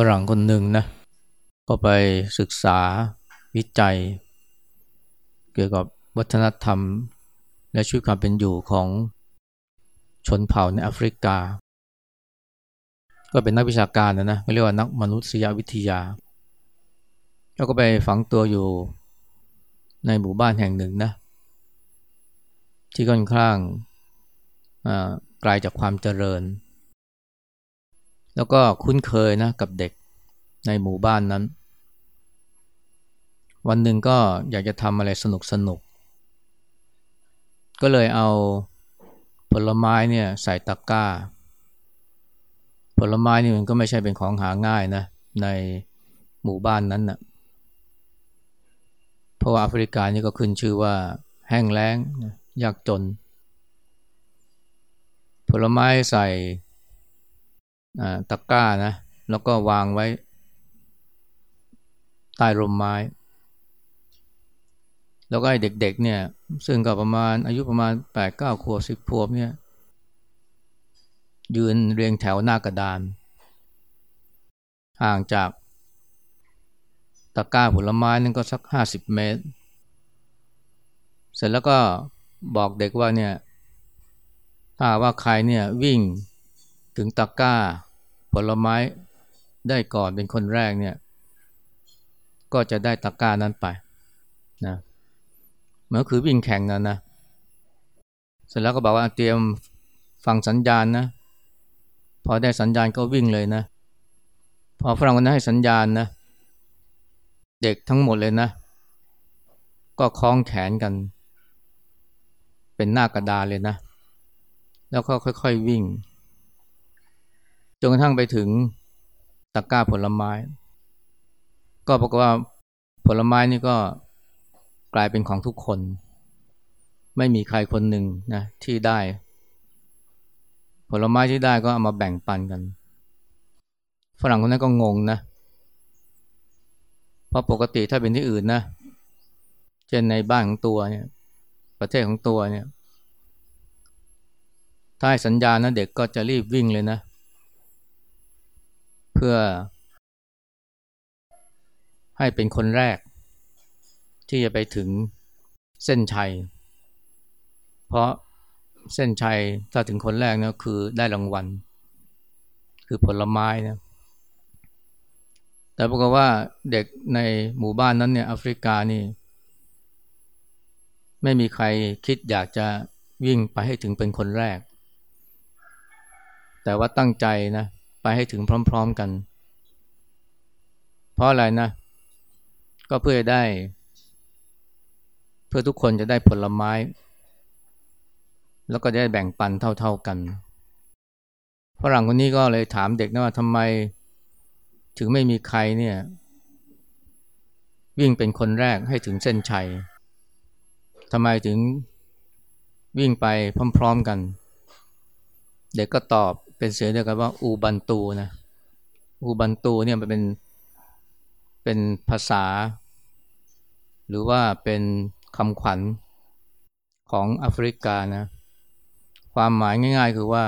ฝรั่งคนหนึ่งนะก็ไปศึกษาวิจัย เกี่ยวกับวัฒนธรรม และชีวิตความเป็นอยู่ของชนเผ่าในแอฟริกา ก็เป็นนักวิชาการนะนะเรียกว่านักมนุษยวิทยา แล้วก็ไปฝังตัวอยู่ในหมู่บ้านแห่งหนึ่งนะ ที่ค่อนข้างไกลาจากความเจริญ แล้วก็คุ้นเคยนะกับเด็กในหมู่บ้านนั้น วันหนึ่งก็อยากจะทำอะไรสนุกสนุก ก็เลยเอาผลไม้เนี่ยใส่ตะกร้า ผลไม้นี่มันก็ไม่ใช่เป็นของหาง่ายนะในหมู่บ้านนั้นนะ่ะเพราะว่าแอฟริกานี่ก็ขึ้นชื่อว่าแห้งแล้งยากจน ผลไม้ใส่ ตะกร้านะ แล้วก็วางไว้ ใต้ร่มไม้ แล้วก็ให้เด็กๆเนี่ย ซึ่งก็ประมาณอายุประมาณแปดเก้าขวบสิบขวบเนี่ย ยืนเรียงแถวหน้ากระดาน ห่างจากตะกร้าผลไม้นั่นก็สักห้าสิบเมตร เสร็จแล้วก็บอกเด็กว่าเนี่ย ถ้าว่าใครเนี่ยวิ่ง ถึงตะกร้า ผลไม้ได้ก่อนเป็นคนแรกเนี่ย ก็จะได้ตะกร้านั้นไปนะมันก็คือวิ่งแข่งนะนะ เสร็จแล้วก็บอกว่าเตรียมฟังสัญญาณนะ พอได้สัญญาณก็วิ่งเลยนะ พอฝรั่งคนนั้นให้สัญญาณนะ เด็กทั้งหมดเลยนะ ก็คล้องแขนกัน เป็นหน้ากระดาเลยนะ แล้วก็ค่อยๆวิ่ง จนกระทั่งไปถึงตะกร้าผลไม้ ก็ปรากฏว่าผลไม้นี่ก็กลายเป็นของทุกคน ไม่มีใครคนหนึ่งนะที่ได้ ผลไม้ที่ได้ก็เอามาแบ่งปันกัน ฝรั่งคนนั้นก็งงนะ เพราะปกติถ้าเป็นที่อื่นนะ เช่นในบ้านของตัวเนี่ย ประเทศของตัวเนี่ย ถ้าให้สัญญาณนะเด็กก็จะรีบวิ่งเลยนะเพื่อ ให้เป็นคนแรก ที่จะไปถึงเส้นชัย เพราะเส้นชัยถ้าถึงคนแรกนะคือได้รางวัล คือผลไม้นะแต่ปรากฏว่าเด็กในหมู่บ้านนั้นเนี่ยแอฟริกานี่ ไม่มีใครคิดอยากจะวิ่งไปให้ถึงเป็นคนแรก แต่ว่าตั้งใจนะ ไปให้ถึงพร้อมๆกัน เพราะอะไรนะ ก็เพื่อได้ เพื่อทุกคนจะได้ผลไม้ แล้วก็ได้แบ่งปันเท่าๆกันฝรั่งคนนี้ก็เลยถามเด็กนะว่าทำไม ถึงไม่มีใครเนี่ย วิ่งเป็นคนแรกให้ถึงเส้นชัยทำไมถึงวิ่งไปพร้อม ๆกัน เด็กก็ตอบ เป็นเสียงเดียวกันว่าอูบันตูนะอูบันตูเนี่ยมันเป็นเป็นภาษา หรือว่าเป็นคำขวัญของแอฟริกานะความหมายง่าย ๆ คือว่า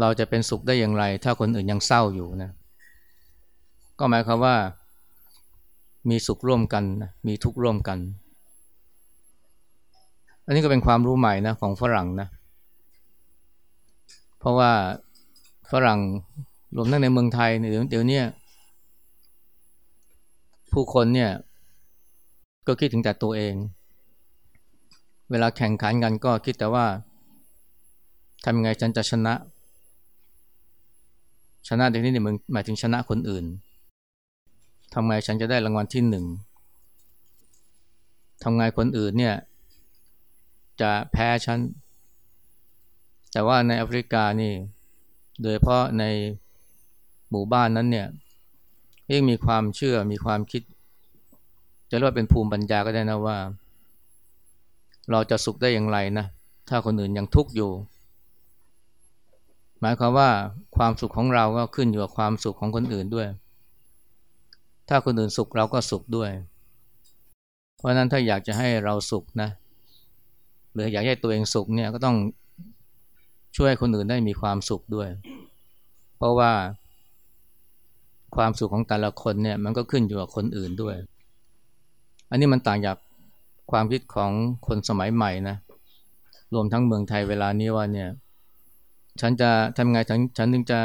เราจะเป็นสุขได้อย่างไร ถ้าคนอื่นยังเศร้าอยู่นะก็หมายความว่า มีสุขร่วมกันมีทุกข์ร่วมกัน อันนี้ก็เป็นความรู้ใหม่นะของฝรั่งนะเพราะว่าฝรั่งรวมทั้งในเมืองไทยเดี๋ยวนี้ผู้คนเนี่ย ก็คิดถึงแต่ตัวเอง เวลาแข่งขันกันก็คิดแต่ว่าทำยังไงฉันจะชนะ ชนะในที่นี้มึงหมายถึงชนะคนอื่นทำไงฉันจะได้รางวัลที่หนึ่งทำไงคนอื่นเนี่ย จะแพ้ฉัน แต่ว่าในแอฟริกานี่ โดยเพราะในหมู่บ้านนั้นเนี่ยยิ่งมีความเชื่อมีความคิด จะเรียกว่าเป็นภูมิปัญญาก็ได้นะว่า เราจะสุขได้อย่างไรนะถ้าคนอื่นยังทุกข์อยู่ หมายความว่าความสุขของเราก็ขึ้นอยู่กับความสุขของคนอื่นด้วย ถ้าคนอื่นสุขเราก็สุขด้วย เพราะนั้นถ้าอยากจะให้เราสุขนะหรืออยากให้ตัวเองสุขเนี่ยก็ต้อง ช่วยคนอื่นได้มีความสุขด้วย เพราะว่าความสุขของแต่ละคนเนี่ยมันก็ขึ้นอยู่กับคนอื่นด้วย อันนี้มันต่างจากความคิดของคนสมัยใหม่นะ รวมทั้งเมืองไทยเวลานี้ว่าเนี่ย ฉันจะทำไงฉันฉันถึงจะ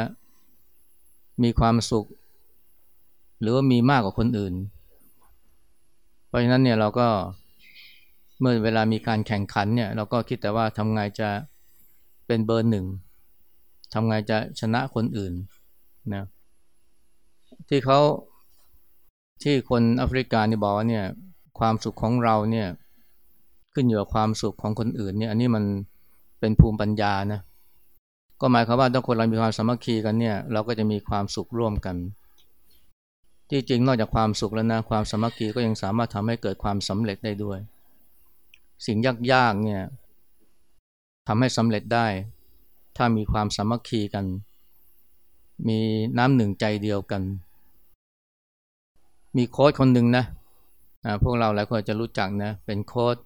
มีความสุข หรือว่ามีมากกว่าคนอื่น เพราะฉะนั้นเนี่ยเราก็เมื่อเวลามีการแข่งขันเนี่ย เราก็คิดแต่ว่าทำไงจะ เป็นเบอร์หนึ่งทำไงจะชนะคนอื่นนะที่เขาที่คนแอฟริกานี่บอกว่าเนี่ยความสุขของเราเนี่ยขึ้นอยู่กับความสุขของคนอื่นเนี่ยอันนี้มันเป็นภูมิปัญญานะก็หมายความว่าถ้าคนเรามีความสามัคคีกันเนี่ยเราก็จะมีความสุขร่วมกัน ที่จริงนอกจากความสุขแล้วนะความสามัคคีก็ยังสามารถทำให้เกิดความสำเร็จได้ด้วย สิ่งยากๆเนี่ย ทำให้สำเร็จได้ ถ้ามีความสามัคคีกัน มีน้ำหนึ่งใจเดียวกัน มีโค้ชคนหนึ่งนะพวกเราหลายคนจะรู้จักนะเป็นโค้ช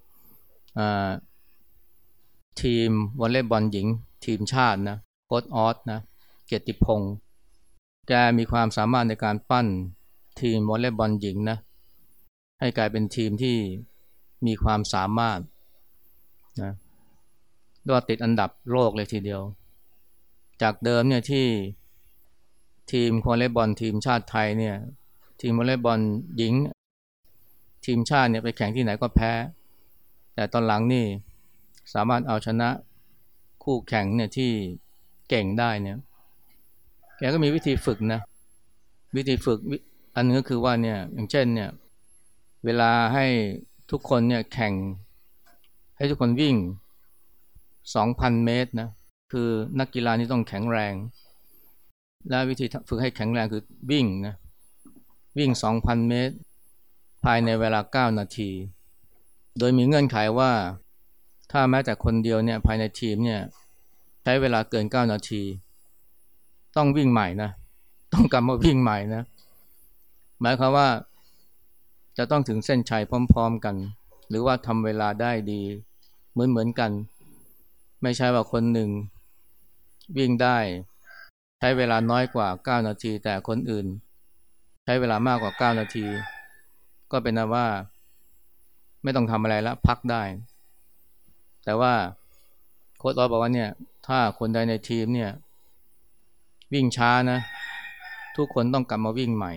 ทีมวอลเลย์บอลหญิง ทีมชาตินะโค้ชอ๊อดนะเกียรติพงศ์แกมีความสามารถในการปั้นทีมวอลเลย์บอลหญิงนะให้กลายเป็นทีมที่มีความสามารถ ด้วยติดอันดับโลกเลยทีเดียว จากเดิมเนี่ยที่ทีมวอลเลย์บอลทีมชาติไทยเนี่ยทีมวอลเลย์บอลหญิง ทีมชาติเนี่ยไปแข่งที่ไหนก็แพ้ แต่ตอนหลังนี่สามารถเอาชนะคู่แข่งเนี่ยที่เก่งได้เนี่ยแกก็มีวิธีฝึกนะ วิธีฝึกอันนึงก็คือว่าเนี่ยอย่างเช่นเนี่ยเวลาให้ทุกคนเนี่ยแข่งให้ทุกคนวิ่ง สองพันเมตรนะคือนักกีฬานี่ต้องแข็งแรง และวิธีฝึกให้แข็งแรงคือวิ่งนะวิ่งสองพันเมตร ภายในเวลา 9 นาที โดยมีเงื่อนไขว่า ถ้าแม้แต่คนเดียวเนี่ยภายในทีมเนี่ยใช้เวลาเกิน 9 นาที ต้องวิ่งใหม่นะต้องกลับมาวิ่งใหม่นะหมายความว่าจะต้องถึงเส้นชัยพร้อม ๆกัน หรือว่าทำเวลาได้ดีเหมือนๆกัน ไม่ใช่ว่าคนหนึ่งวิ่งได้ใช้เวลาน้อยกว่า 9 นาที แต่คนอื่น ใช้เวลามากกว่า 9 นาที ก็เป็นนะว่า ไม่ต้องทำอะไรแล้วพักได้ แต่ว่าโค้ชรอบอกว่าเนี่ย ถ้าคนใดในทีมเนี่ย วิ่งช้านะ ทุกคนต้องกลับมาวิ่งใหม่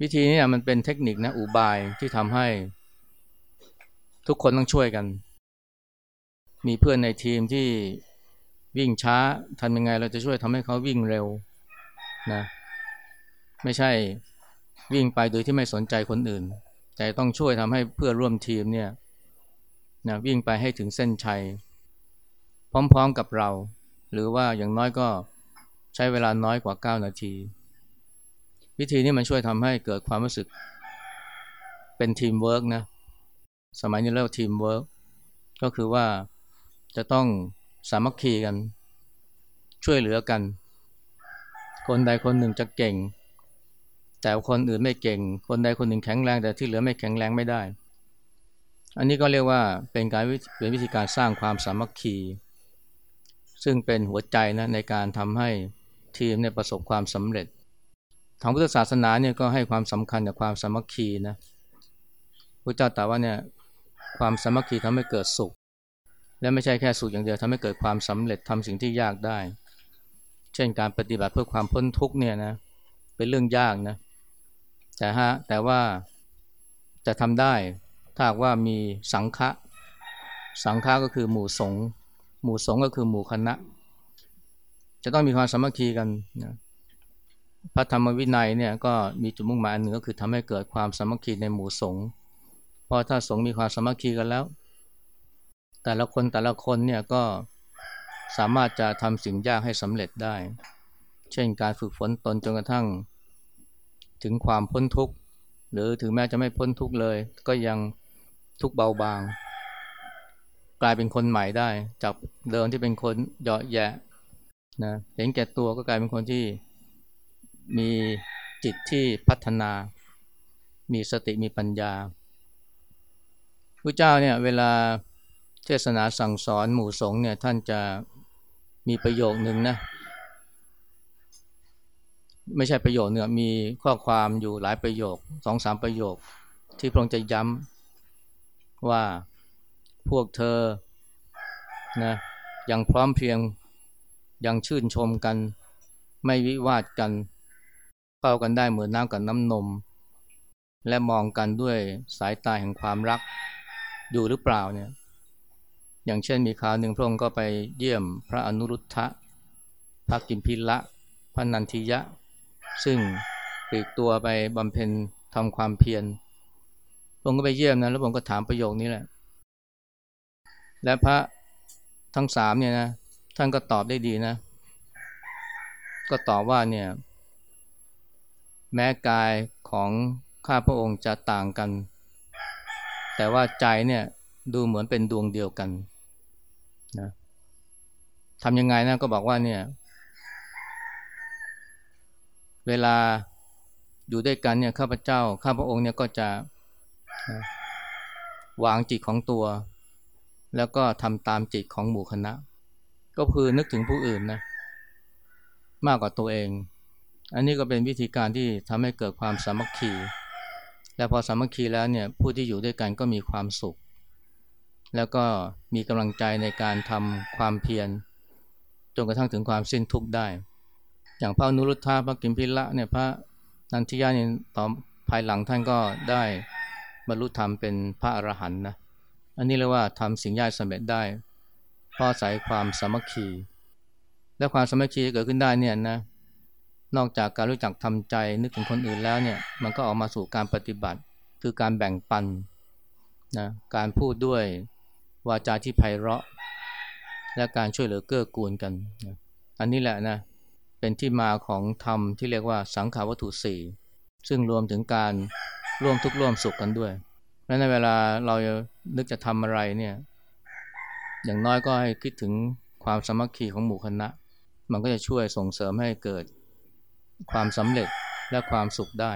วิธีนี้มันเป็นเทคนิคนะอุบายที่ทำให้ ทุกคนต้องช่วยกัน มีเพื่อนในทีมที่วิ่งช้าทำยังไงเราจะช่วยทำให้เขาวิ่งเร็วนะไม่ใช่วิ่งไปโดยที่ไม่สนใจคนอื่น แต่ต้องช่วยทำให้เพื่อร่วมทีมเนี่ยนะวิ่งไปให้ถึงเส้นชัย พร้อมๆกับเรา หรือว่าอย่างน้อยก็ใช้เวลาน้อยกว่า 9 นาที วิธีนี้มันช่วยทำให้เกิดความรู้สึกเป็นทีมเวิร์กนะ สมัยนี้เรียกว่าทีมเวิร์กก็คือว่าจะต้องสามัคคีกัน ช่วยเหลือกัน คนใดคนหนึ่งจะเก่ง แต่คนอื่นไม่เก่ง คนใดคนหนึ่งแข็งแรงแต่ที่เหลือไม่แข็งแรงไม่ได้ อันนี้ก็เรียกว่าเป็นการเป็นวิธีการสร้างความสามัคคี ซึ่งเป็นหัวใจนะในการทำให้ทีมเนี่ยประสบความสำเร็จทางพุทธศาสนาเนี่ยก็ให้ความสำคัญกับความสามัคคีนะพระเจ้าตรัสว่าเนี่ย ความสามัคคีทำให้เกิดสุข และไม่ใช่แค่สุขอย่างเดียวทำให้เกิดความสำเร็จทำสิ่งที่ยากได้ เช่นการปฏิบัติเพื่อความพ้นทุกเนี่ยนะเป็นเรื่องยากนะแต่ฮะแต่ว่าจะทำได้ถ้าว่ามีสังฆะสังฆะก็คือหมู่สงฆ์หมู่สงฆ์ก็คือหมู่คณะ จะต้องมีความสามัคคีกันนะพระธรรมวินัยเนี่ยก็มีจุดมุ่งหมายอันหนึ่งก็คือทำให้เกิดความสามัคคีในหมู่สงฆ์ เพราะถ้าสงฆ์มีความสามัคคีกันแล้ว แต่ละคนแต่ละคนเนี่ยก็สามารถจะทำสิ่งยากให้สำเร็จได้ เช่นการฝึกฝนตนจนกระทั่ง ถึงความพ้นทุกข์ หรือถึงแม้จะไม่พ้นทุกข์เลย ก็ยังทุกเบาบาง กลายเป็นคนใหม่ได้ จากเดิมที่เป็นคนเหยาะแยะนะเห็นแก่ตัวก็กลายเป็นคนที่มีจิตที่พัฒนา มีสติมีปัญญา พระเจ้าเนี่ยเวลาเทศนาสั่งสอนหมู่สงฆ์เนี่ยท่านจะมีประโยคนึงนะไม่ใช่ประโยคเนี่ยมีข้อความอยู่หลายประโยคสองสามประโยค ที่พระองค์จะย้ำว่าพวกเธอนะยังพร้อมเพียงยังชื่นชมกัน ไม่วิวาทกันเข้ากันได้เหมือนน้ำกับน้ำนม และมองกันด้วยสายตาแห่งความรัก อยู่หรือเปล่าเนี่ยอย่างเช่นมีคราวหนึ่งพระองค์ก็ไปเยี่ยมพระอนุรุทธะพระกิมพิละพระนันทิยะ ซึ่งปลีกตัวไปบำเพ็ญทำความเพียรพระองค์ก็ไปเยี่ยมนะแล้วพระองค์ก็ถามประโยคนี้แหละ และพระทั้งสามเนี่ยนะท่านก็ตอบได้ดีนะ ก็ตอบว่าเนี่ยแม้กายของข้าพระองค์จะต่างกัน แต่ว่าใจเนี่ยดูเหมือนเป็นดวงเดียวกันนะทำยังไงนะก็บอกว่าเนี่ย เวลาอยู่ด้วยกันเนี่ยข้าพเจ้าข้าพระองค์เนี่ยก็จะวางจิตของตัว แล้วก็ทำตามจิตของหมู่คณะ ก็คือนึกถึงผู้อื่นนะมากกว่าตัวเอง อันนี้ก็เป็นวิธีการที่ทำให้เกิดความสามัคคี และพอสามัคคีแล้วเนี่ยผู้ที่อยู่ด้วยกันก็มีความสุข แล้วก็มีกำลังใจในการทำความเพียรจนกระทั่งถึงความสิ้นทุกข์ได้ อย่างพระนุรุทธาพระกิมพิละเนี่ยพระนันทิยาเนี่ยต่อภายหลังท่านก็ได้บรรลุธรรมเป็นพระอรหันต์นะอันนี้เรียกว่าทำสิ่งยากสำเร็จได้เพราะอาศัยความสามัคคี และความสามัคคีเกิดขึ้นได้เนี่ยนะ นอกจากการรู้จักทำใจนึกถึงคนอื่นแล้วเนี่ยมันก็ออกมาสู่การปฏิบัติ คือการแบ่งปันนะการพูดด้วยวาจาที่ไพเราะ และการช่วยเหลือเกื้อกูลกันนะอันนี้แหละนะเป็นที่มาของธรรมที่เรียกว่าสังขาวัตถุสี่ซึ่งรวมถึงการร่วมทุกข์ร่วมสุขกันด้วยและในเวลาเรานึกจะทำอะไรเนี่ยอย่างน้อยก็ให้คิดถึงความสมัครคีของหมู่คณะ มันก็จะช่วยส่งเสริมให้เกิด ความสำเร็จและความสุขได้